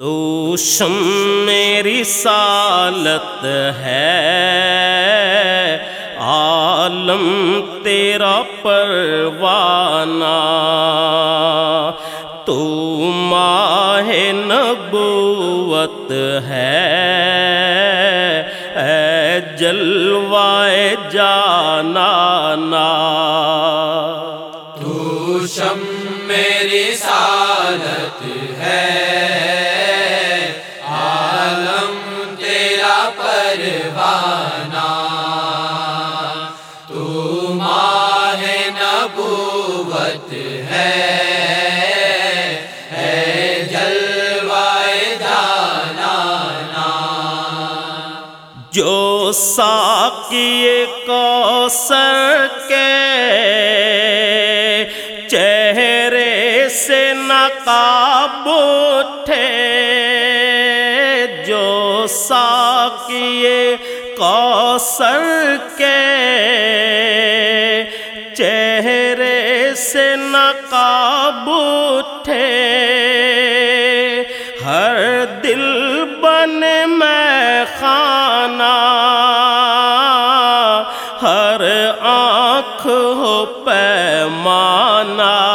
تو شم میری سالت ہے۔ عالم تیرا پروانہ۔ تو ماہ نبوت ہے۔ اے جلوائے جانا تو شم میری سالت ہے جو ساکی کو سر کے چہرے سے نقاب اٹھے۔ جو ساکی کو سر کے چہرے سے نقاب اٹھے۔ مانا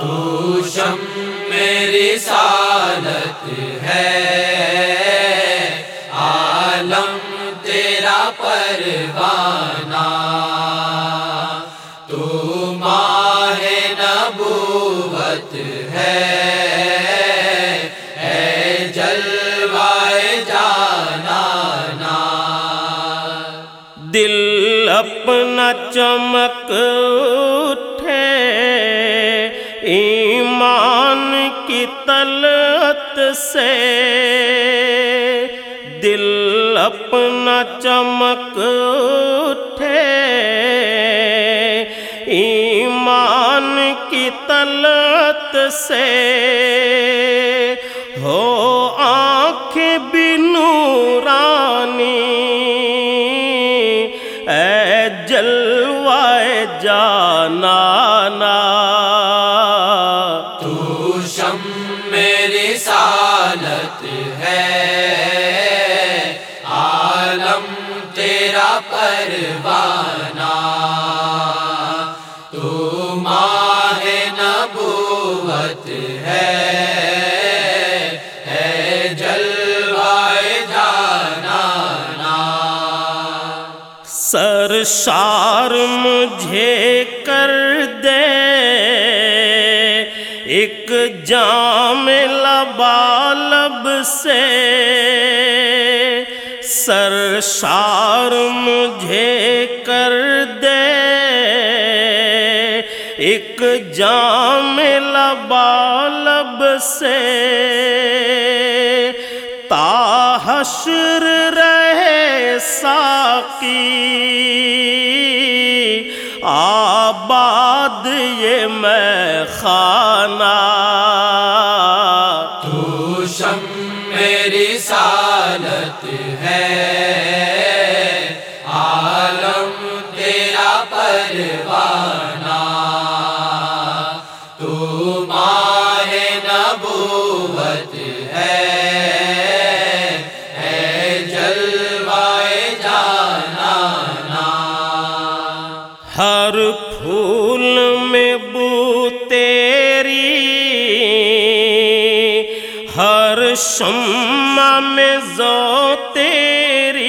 تو شم میری سالت ہے۔ عالم تیرا پروانہ۔ تو ماہ نبوت اپنا چمک اٹھے ایمان کی طلعت سے دل اپنا چمک اٹھے ایمان کی طلعت سے جلوائے جانا تو شم میری سالت ہے عالم تیرا پروانہ۔ سر شار مجھے کر دے۔ ایک جام لبالب سے۔ سرشار مجھے کر دے۔ ایک جام لبالب سے۔ تاحشر رہے ساقی۔ آباد یہ میں خانہ۔ تو شم میری سالت ہے۔ عالم تیرا پروانہ۔ تو ماہ نبوت ہے۔ ہر شمع میں زو تیری،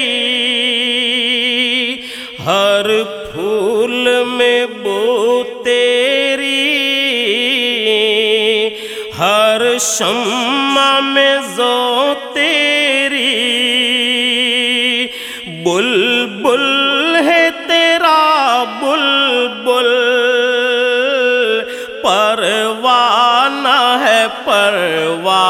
ہر پھول میں بو تیری، ہر شمع میں زو تیری بل بل ہے تیرا بل بل پروانہ ہے پروانہ۔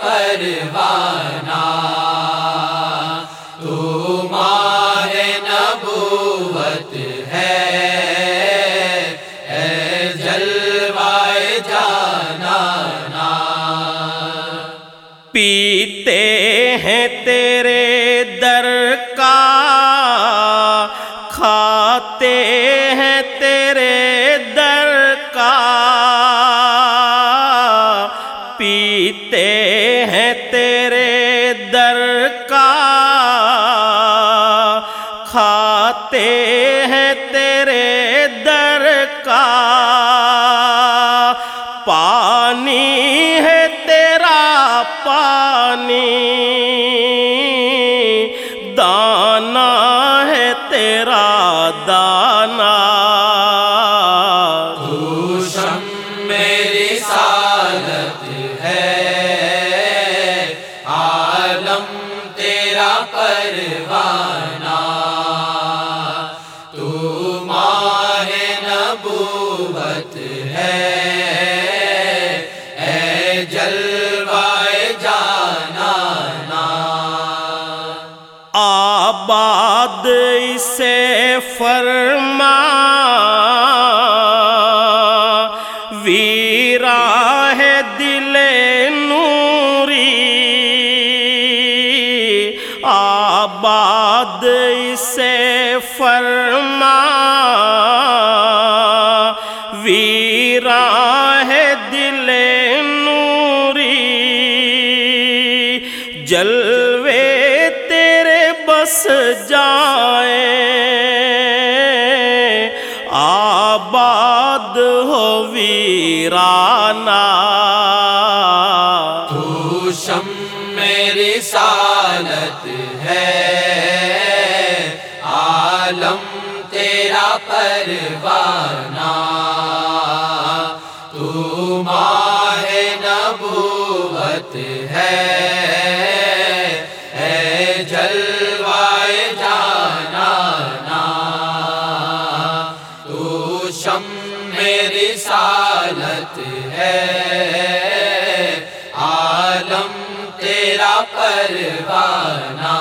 پروانہ۔ تو ماہ نبوت ہے۔ جلوائے جانا پیتے ہیں تیرے در کا۔ کھاتے ہیں تیرے در کا۔ پیتے پانی ہے تیرا پانی۔ دانا ہے تیرا دانا۔ تو میری سالت ویرا ہے دل نوری۔ جلوے تیرے بس جائیں آباد ہو ویرانہ۔ تو شم میری سالت ہے۔ عالم تیرا پروانہ، تو ماہ نبوت ہے۔ اے جلوائے جانا تو شم میری سالت ہے۔ عالم تیرا پروانہ